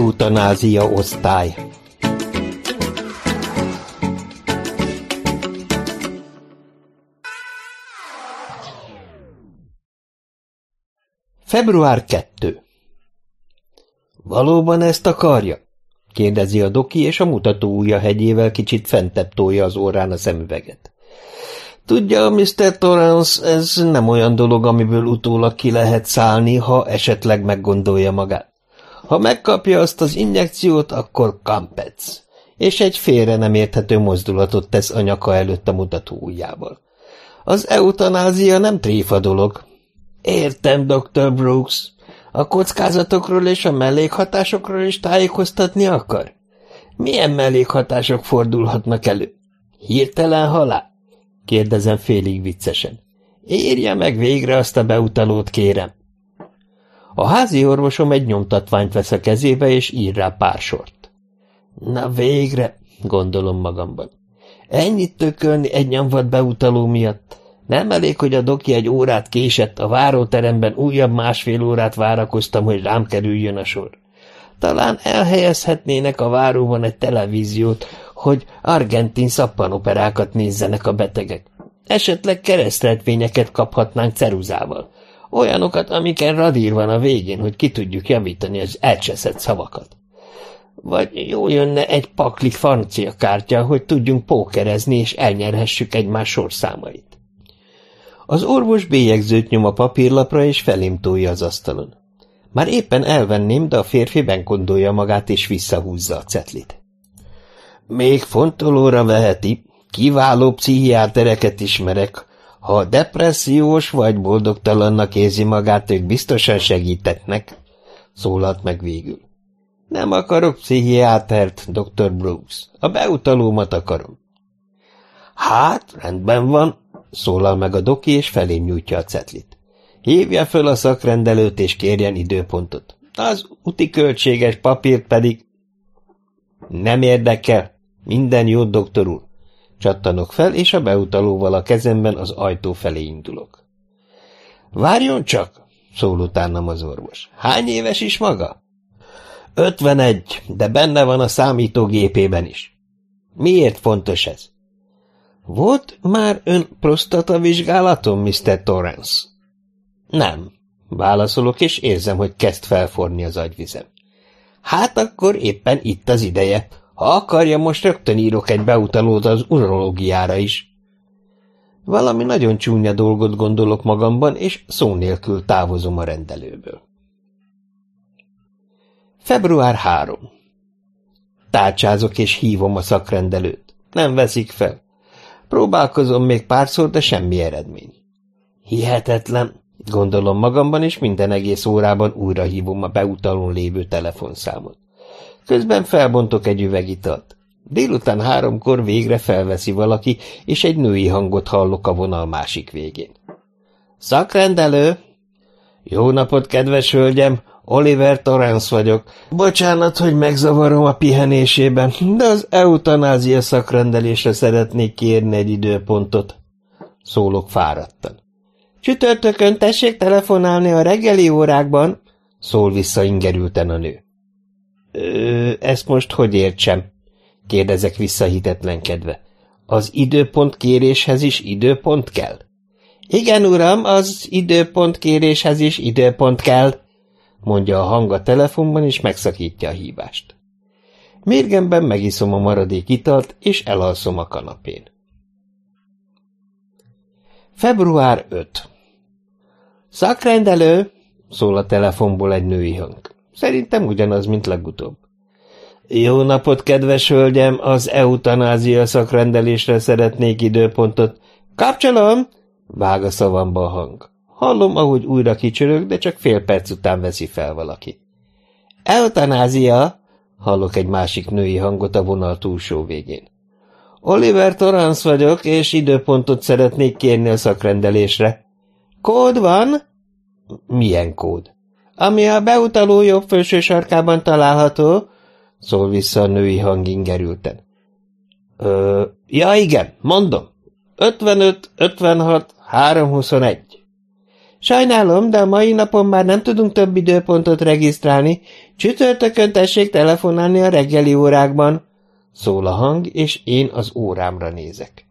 Eutanázia osztály Február 2 Valóban ezt akarja? kérdezi a doki, és a mutató ujja hegyével kicsit fentebb tolja az órán a szemüveget. Tudja, Mr. Torrance, ez nem olyan dolog, amiből utólag ki lehet szállni, ha esetleg meggondolja magát. Ha megkapja azt az injekciót, akkor kampec, és egy félre nem érthető mozdulatot tesz a nyaka előtt a mutató ujjával. Az eutanázia nem tréfa dolog. Értem, Dr. Brooks. A kockázatokról és a mellékhatásokról is tájékoztatni akar? Milyen mellékhatások fordulhatnak elő? Hirtelen halál? kérdezem félig viccesen. Érje meg végre azt a beutalót, kérem. A házi orvosom egy nyomtatványt vesz a kezébe, és ír rá pár sort. Na végre, gondolom magamban. Ennyit tökölni egy nyomvat beutaló miatt. Nem elég, hogy a doki egy órát késett, a váróteremben újabb másfél órát várakoztam, hogy rám kerüljön a sor. Talán elhelyezhetnének a váróban egy televíziót, hogy argentin szappanoperákat nézzenek a betegek. Esetleg kereszteltvényeket kaphatnánk ceruzával. Olyanokat, amiken radír van a végén, hogy ki tudjuk javítani az elcseszett szavakat. Vagy jó jönne egy paklik francia kártya, hogy tudjunk pókerezni és elnyerhessük egymás sorszámait. Az orvos bélyegzőt nyom a papírlapra, és felém tolja az asztalon. Már éppen elvenném, de a férfi benkondolja magát, és visszahúzza a cetlit. Még fontolóra veheti, kiváló pszichiátereket ismerek. Ha depressziós vagy boldogtalannak érzi magát, ők biztosan segítetnek, szólalt meg végül. Nem akarok pszichiátert, Dr. Brooks. A beutalómat akarom. Hát, rendben van, szólal meg a doki, és felém nyújtja a cetlit. Hívja föl a szakrendelőt, és kérjen időpontot. Az úti költséges papírt pedig... Nem érdekel. Minden jó, doktor úr. Csattanok fel, és a beutalóval a kezemben az ajtó felé indulok. Várjon csak, szól utánam az orvos. Hány éves is maga? Ötvenegy, de benne van a számítógépében is. Miért fontos ez? Volt már ön prostata vizsgálaton, Mr. Torrance? Nem, válaszolok, és érzem, hogy kezd felforni az agyvizem. Hát akkor éppen itt az ideje. Ha akarja, most rögtön írok egy beutalót az urológiára is. Valami nagyon csúnya dolgot gondolok magamban, és szó nélkül távozom a rendelőből. Február 3. Tárcsázok és hívom a szakrendelőt. Nem veszik fel. Próbálkozom még párszor, de semmi eredmény. Hihetetlen, gondolom magamban, és minden egész órában újra hívom a beutalón lévő telefonszámot. Közben felbontok egy üvegitalt. Délután háromkor végre felveszi valaki, és egy női hangot hallok a vonal másik végén. Szakrendelő! Jó napot, kedves hölgyem! Oliver Torrance vagyok. Bocsánat, hogy megzavarom a pihenésében, de az eutanázia szakrendelésre szeretnék kérni egy időpontot. Szólok fáradtan. Csütörtökön tessék telefonálni a reggeli órákban, szól vissza ingerülten a nő. Ö, ezt most hogy értsem? kérdezek vissza hitetlenkedve. Az időpont kéréshez is időpont kell? Igen, uram, az időpont kéréshez is időpont kell, mondja a hang a telefonban, és megszakítja a hívást. Mérgemben megiszom a maradék italt, és elalszom a kanapén. Február 5 Szakrendelő! szól a telefonból egy női hang. Szerintem ugyanaz, mint legutóbb. Jó napot, kedves hölgyem, az eutanázia szakrendelésre szeretnék időpontot. Kapcsolom! Vág a szavamba a hang. Hallom, ahogy újra kicsörög, de csak fél perc után veszi fel valaki. Eutanázia! Hallok egy másik női hangot a vonal túlsó végén. Oliver Torrance vagyok, és időpontot szeretnék kérni a szakrendelésre. Kód van? Milyen kód? Ami a beutaló jobb felső sarkában található, szól vissza a női hang ingerülten. Ö, ja igen, mondom. 55, 56, 321. Sajnálom, de a mai napon már nem tudunk több időpontot regisztrálni. Csütörtökön tessék telefonálni a reggeli órákban. Szól a hang, és én az órámra nézek.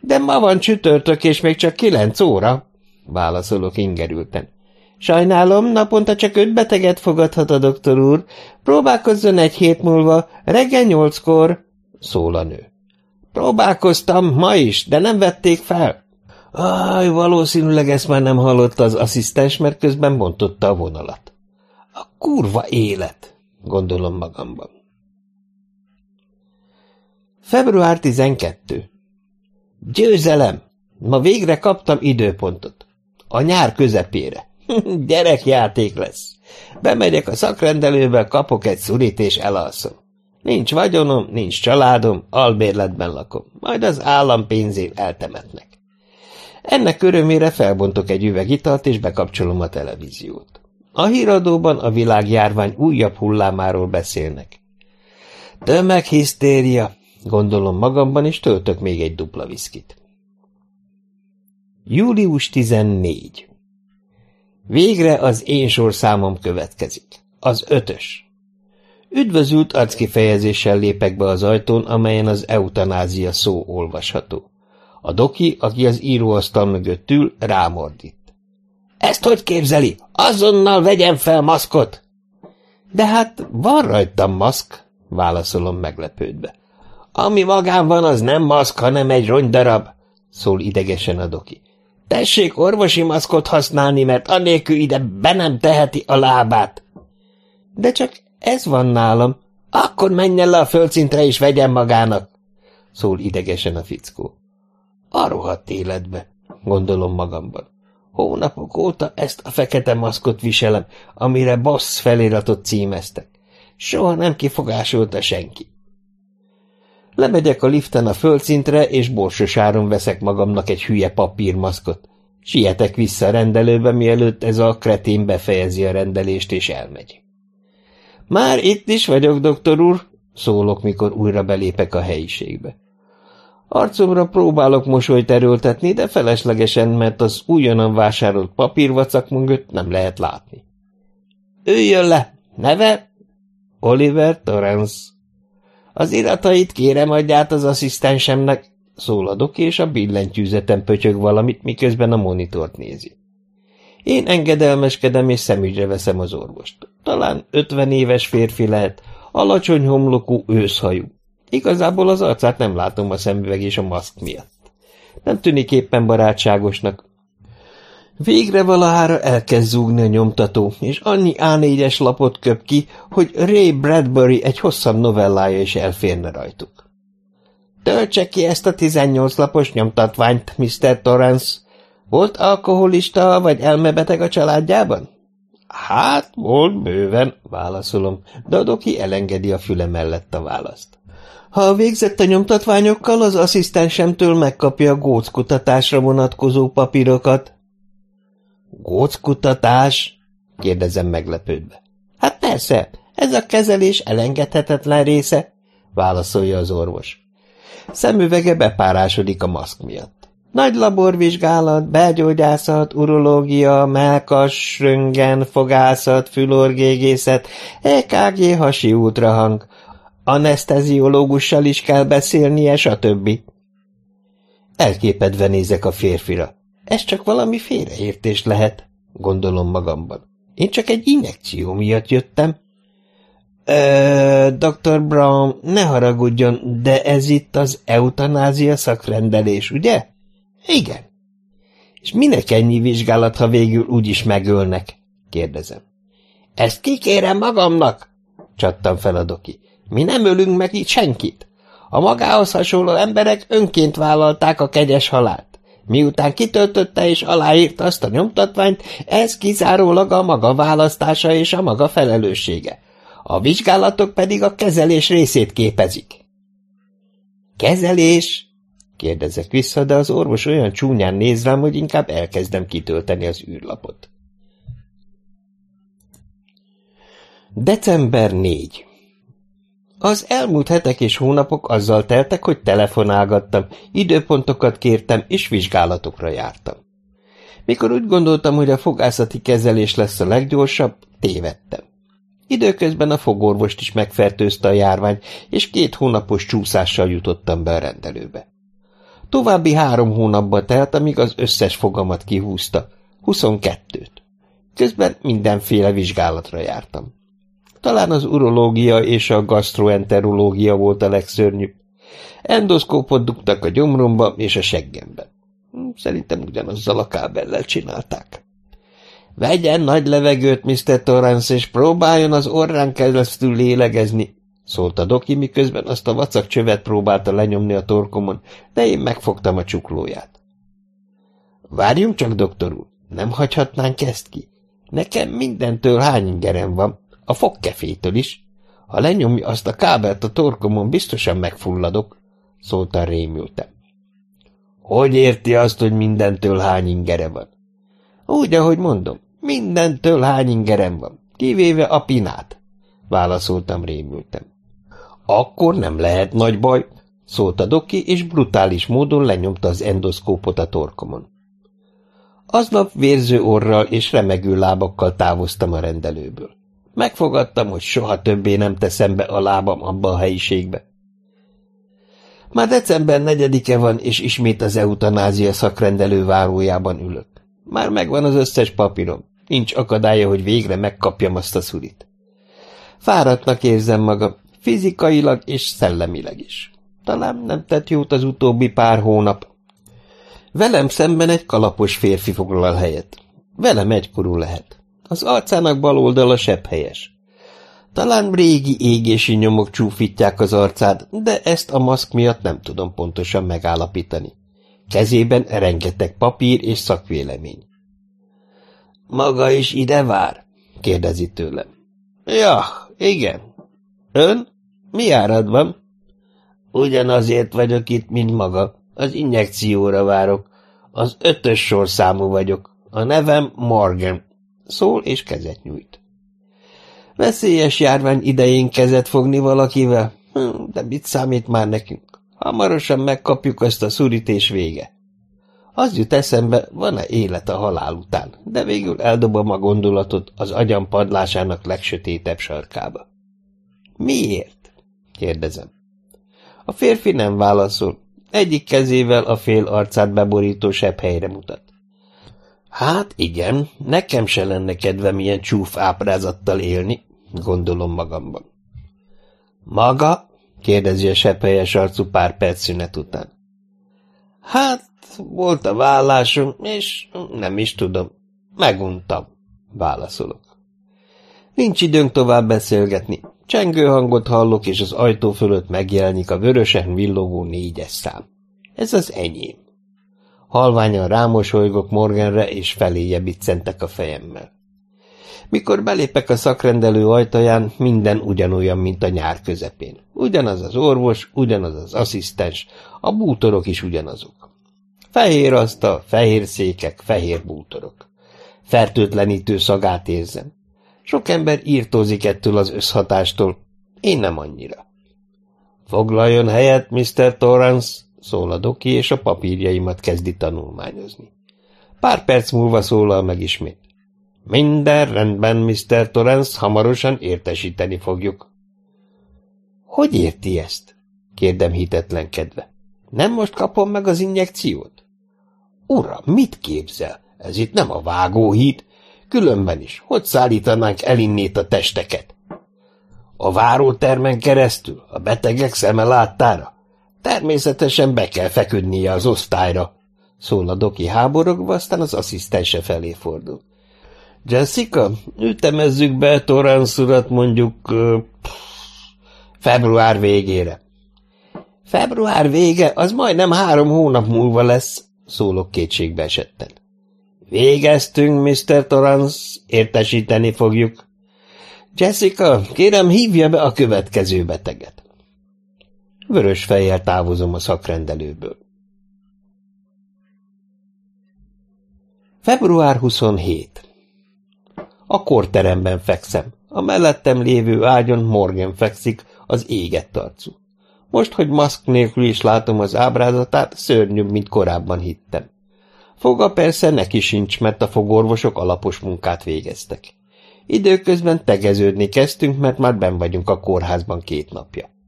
De ma van csütörtök, és még csak kilenc óra, válaszolok ingerülten. Sajnálom, naponta csak öt beteget fogadhat a doktor úr. Próbálkozzon egy hét múlva, reggel nyolckor, szól a nő. Próbálkoztam ma is, de nem vették fel. Aj, valószínűleg ezt már nem hallotta az asszisztens, mert közben bontotta a vonalat. A kurva élet, gondolom magamban. Február 12. Győzelem! Ma végre kaptam időpontot. A nyár közepére. Gyerekjáték lesz. Bemegyek a szakrendelőbe, kapok egy szurit és elalszom. Nincs vagyonom, nincs családom, albérletben lakom, majd az állam pénzén eltemetnek. Ennek örömére felbontok egy üveg italt, és bekapcsolom a televíziót. A híradóban a világjárvány újabb hullámáról beszélnek. Tömeghisztéria, gondolom magamban, és töltök még egy dupla viszkit. Július 14 Végre az én sorszámom következik. Az ötös. Üdvözült arckifejezéssel lépek be az ajtón, amelyen az eutanázia szó olvasható. A doki, aki az íróasztal mögött ül, rámordít. Ezt hogy képzeli? Azonnal vegyen fel maszkot! De hát van rajtam maszk, válaszolom meglepődve. Ami magán van, az nem maszk, hanem egy rongydarab, szól idegesen a doki. Tessék orvosi maszkot használni, mert anélkül ide be nem teheti a lábát. De csak ez van nálam. Akkor menjen le a földszintre és vegyen magának, szól idegesen a fickó. A rohadt életbe, gondolom magamban. Hónapok óta ezt a fekete maszkot viselem, amire Boss feliratot címeztek. Soha nem kifogásolta senki. Lemegyek a liften a földszintre, és borsosáron veszek magamnak egy hülye papírmaszkot. Sietek vissza a rendelőbe, mielőtt ez a kretén befejezi a rendelést, és elmegy. Már itt is vagyok, doktor úr, szólok, mikor újra belépek a helyiségbe. Arcomra próbálok mosolyt erőltetni, de feleslegesen, mert az újonnan vásárolt papírvacak mögött nem lehet látni. Üljön le! Neve? Oliver Torrance. Az iratait kérem adját az asszisztensemnek, szóladok, és a billentyűzetem pötyög valamit, miközben a monitort nézi. Én engedelmeskedem, és szemügyre veszem az orvost. Talán ötven éves férfi lehet, alacsony homlokú, őszhajú. Igazából az arcát nem látom a szemüveg és a maszk miatt. Nem tűnik éppen barátságosnak. Végre valahára elkezd zúgni a nyomtató, és annyi A4-es lapot köp ki, hogy Ray Bradbury egy hosszabb novellája is elférne rajtuk. Töltse ki ezt a 18 lapos nyomtatványt, Mr. Torrance. Volt alkoholista vagy elmebeteg a családjában? Hát, volt bőven, válaszolom, de a doki elengedi a füle mellett a választ. Ha végzett a nyomtatványokkal, az asszisztensemtől megkapja a góckutatásra vonatkozó papírokat. Góckutatás? kérdezem meglepődve. Hát persze, ez a kezelés elengedhetetlen része, válaszolja az orvos. Szemüvege bepárásodik a maszk miatt. Nagy laborvizsgálat, belgyógyászat, urológia, melkas, röngen, fogászat, fülorgégészet, EKG hasi ultrahang, anesteziológussal is kell beszélnie, stb. Elképedve nézek a férfira. Ez csak valami félreértés lehet, gondolom magamban. Én csak egy injekció miatt jöttem. Ö, Dr. Brown, ne haragudjon, de ez itt az eutanázia szakrendelés, ugye? Igen. És minek ennyi vizsgálat, ha végül úgyis megölnek? kérdezem. Ezt kikérem magamnak, csattam fel a doki. Mi nem ölünk meg itt senkit. A magához hasonló emberek önként vállalták a kegyes halált. Miután kitöltötte és aláírta azt a nyomtatványt, ez kizárólag a maga választása és a maga felelőssége. A vizsgálatok pedig a kezelés részét képezik. Kezelés? kérdezek vissza, de az orvos olyan csúnyán néz rám, hogy inkább elkezdem kitölteni az űrlapot. December 4 az elmúlt hetek és hónapok azzal teltek, hogy telefonálgattam, időpontokat kértem és vizsgálatokra jártam. Mikor úgy gondoltam, hogy a fogászati kezelés lesz a leggyorsabb, tévedtem. Időközben a fogorvost is megfertőzte a járvány, és két hónapos csúszással jutottam be a rendelőbe. További három hónapba telt, amíg az összes fogamat kihúzta, huszonkettőt. Közben mindenféle vizsgálatra jártam. Talán az urológia és a gastroenterológia volt a legszörnyűbb. Endoszkópot dugtak a gyomromba és a seggembe. Szerintem ugyanazzal a kábellel csinálták. Vegyen nagy levegőt, Mr. Torrance, és próbáljon az orrán keresztül lélegezni, szólta Doki, miközben azt a vacak csövet próbálta lenyomni a torkomon, de én megfogtam a csuklóját. Várjunk csak, doktor úr, nem hagyhatnánk ezt ki. Nekem mindentől hány ingerem van, a fogkefétől is. Ha lenyomja azt a kábelt a torkomon, biztosan megfulladok, szólta rémültem. Hogy érti azt, hogy mindentől hány ingere van? Úgy, ahogy mondom, mindentől hány ingerem van, kivéve a pinát, válaszoltam rémültem. Akkor nem lehet nagy baj, szólta Doki, és brutális módon lenyomta az endoszkópot a torkomon. Aznap vérző orral és remegő lábakkal távoztam a rendelőből. Megfogadtam, hogy soha többé nem teszem be a lábam abba a helyiségbe. Már december negyedike van, és ismét az eutanázia szakrendelő várójában ülök. Már megvan az összes papírom. Nincs akadálya, hogy végre megkapjam azt a szurit. Fáradtnak érzem magam, fizikailag és szellemileg is. Talán nem tett jót az utóbbi pár hónap. Velem szemben egy kalapos férfi foglal helyet. Velem egykorú lehet. Az arcának bal oldala sebb helyes. Talán régi égési nyomok csúfítják az arcát, de ezt a maszk miatt nem tudom pontosan megállapítani. Kezében rengeteg papír és szakvélemény. Maga is ide vár? kérdezi tőlem. Ja, igen. Ön? Mi árad van? Ugyanazért vagyok itt, mint maga. Az injekcióra várok. Az ötös sorszámú vagyok. A nevem Morgan. Szól és kezet nyújt. Veszélyes járvány idején kezet fogni valakivel? Hm, de mit számít már nekünk? Hamarosan megkapjuk ezt a szurítés vége. Az jut eszembe, van-e élet a halál után, de végül eldobom a gondolatot az agyam padlásának legsötétebb sarkába. Miért? kérdezem. A férfi nem válaszol, egyik kezével a fél arcát beborító sebb helyre mutat. Hát igen, nekem se lenne kedvem ilyen csúf ábrázattal élni, gondolom magamban. Maga? kérdezi a sepphelyes arcú pár perc szünet után. Hát, volt a vállásom, és nem is tudom. Meguntam, válaszolok. Nincs időnk tovább beszélgetni. Csengő hangot hallok, és az ajtó fölött megjelenik a vörösen villogó négyes szám. Ez az enyém. Halványan rámosolygok Morganre, és feléje biccentek a fejemmel. Mikor belépek a szakrendelő ajtaján, minden ugyanolyan, mint a nyár közepén. Ugyanaz az orvos, ugyanaz az asszisztens, a bútorok is ugyanazok. Fehér asztal, fehér székek, fehér bútorok. Fertőtlenítő szagát érzem. Sok ember írtózik ettől az összhatástól, én nem annyira. Foglaljon helyet, Mr. Torrance, szól a doki, és a papírjaimat kezdi tanulmányozni. Pár perc múlva szólal meg ismét. Minden rendben, Mr. Torrance, hamarosan értesíteni fogjuk. Hogy érti ezt? kérdem hitetlenkedve. Nem most kapom meg az injekciót? Uram, mit képzel? Ez itt nem a vágóhíd. Különben is, hogy szállítanánk el innét a testeket? A várótermen keresztül, a betegek szeme láttára? Természetesen be kell feküdnie az osztályra, szól a doki háborogva, aztán az asszisztense felé fordul. Jessica, ütemezzük be Torrance urat mondjuk uh, február végére. Február vége, az majdnem három hónap múlva lesz, szólok kétségbe esetten. Végeztünk, Mr. Torrance, értesíteni fogjuk. Jessica, kérem, hívja be a következő beteget. Vörös fejjel távozom a szakrendelőből. Február 27 a korteremben fekszem. A mellettem lévő ágyon Morgan fekszik, az égett arcú. Most, hogy maszk nélkül is látom az ábrázatát, szörnyűbb, mint korábban hittem. Foga persze neki sincs, mert a fogorvosok alapos munkát végeztek. Időközben tegeződni kezdtünk, mert már ben vagyunk a kórházban két napja.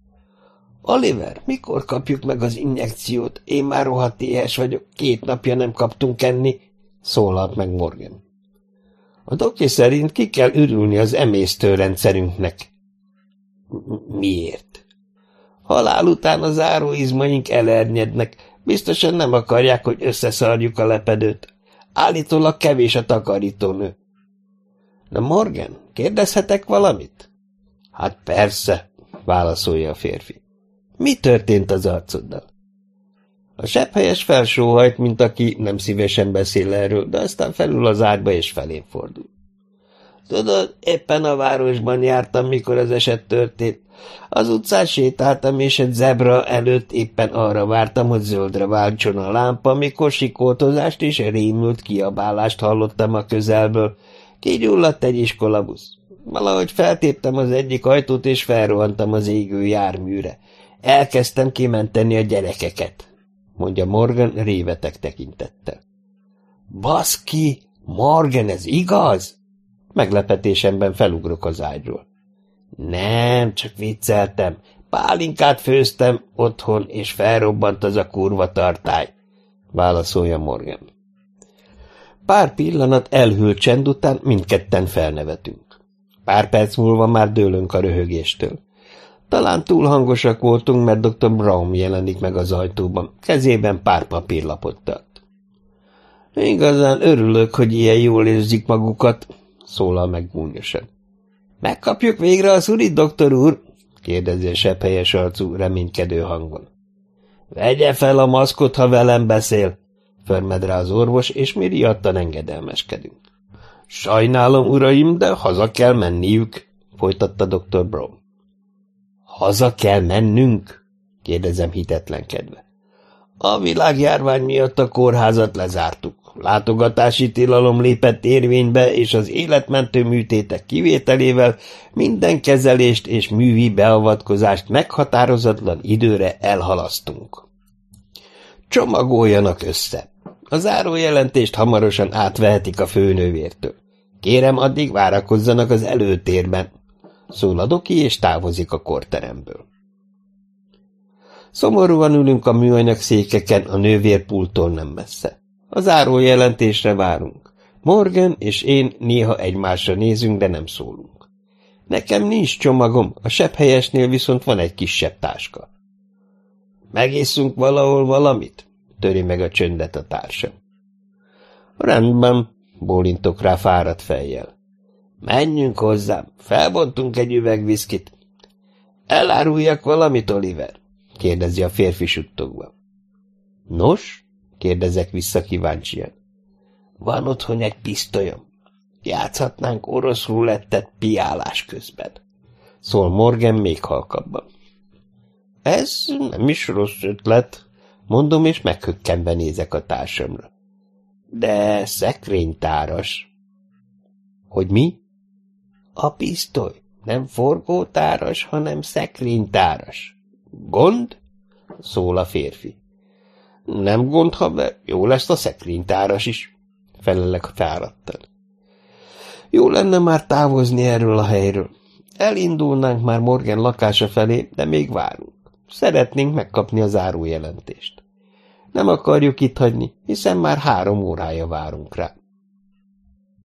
Oliver, mikor kapjuk meg az injekciót? Én már rohadt éhes vagyok, két napja nem kaptunk enni, szólalt meg Morgan. A doki szerint ki kell ürülni az emésztőrendszerünknek. Miért? Halál után az záróizmaink elernyednek, biztosan nem akarják, hogy összeszarjuk a lepedőt. Állítólag kevés a takarítónő. Na Morgan, kérdezhetek valamit? Hát persze, válaszolja a férfi. Mi történt az arcoddal? A sepphelyes felsóhajt, mint aki nem szívesen beszél erről, de aztán felül az ágyba és felén fordul. Tudod, éppen a városban jártam, mikor az eset történt. Az utcán sétáltam, és egy zebra előtt éppen arra vártam, hogy zöldre váltson a lámpa, mikor sikoltozást és rémült kiabálást hallottam a közelből. Kigyulladt egy iskolabusz. Valahogy feltéptem az egyik ajtót, és felrohantam az égő járműre. Elkezdtem kimenteni a gyerekeket, mondja Morgan révetek tekintettel. Baszki, Morgan, ez igaz? Meglepetésemben felugrok az ágyról. Nem, csak vicceltem. Pálinkát főztem otthon, és felrobbant az a kurva tartály, válaszolja Morgan. Pár pillanat elhűlt csend után mindketten felnevetünk. Pár perc múlva már dőlünk a röhögéstől. Talán túl hangosak voltunk, mert dr. Brown jelenik meg az ajtóban, kezében pár papírlapot tart. Igazán örülök, hogy ilyen jól érzik magukat, szólal meg gúnyosan. Megkapjuk végre a szurit, doktor úr? kérdezi a sepphelyes arcú, reménykedő hangon. Vegye fel a maszkot, ha velem beszél, förmed rá az orvos, és mi riadtan engedelmeskedünk. Sajnálom, uraim, de haza kell menniük, folytatta dr. Brown. Haza kell mennünk? kérdezem hitetlenkedve. A világjárvány miatt a kórházat lezártuk. Látogatási tilalom lépett érvénybe, és az életmentő műtétek kivételével minden kezelést és művi beavatkozást meghatározatlan időre elhalasztunk. Csomagoljanak össze. A zárójelentést hamarosan átvehetik a főnővértől. Kérem, addig várakozzanak az előtérben. Szól a doki, és távozik a korteremből. Szomorúan ülünk a műanyag székeken a nővérpultól nem messze. A zárójelentésre várunk. Morgan és én néha egymásra nézünk, de nem szólunk. Nekem nincs csomagom, a sepphelyesnél viszont van egy kisebb táska. Megisszunk valahol valamit? Töri meg a csöndet a társam. Rendben, bólintok rá fáradt fejjel. Menjünk hozzám, felbontunk egy üveg viszkit. Eláruljak valamit, Oliver? kérdezi a férfi suttogva. Nos? kérdezek vissza kíváncsian. Van otthon egy pisztolyom. Játszhatnánk orosz rulettet piálás közben. Szól Morgan még halkabban. Ez nem is rossz ötlet, mondom, és meghökkenve nézek a társamra. De szekrénytáras. Hogy mi? A pisztoly nem forgótáras, hanem szekrénytáras. Gond? Szól a férfi. Nem gond, ha jó lesz a szekrénytáras is, felelek fáradtan. Jó lenne már távozni erről a helyről. Elindulnánk már Morgan lakása felé, de még várunk. Szeretnénk megkapni a zárójelentést. Nem akarjuk itt hagyni, hiszen már három órája várunk rá.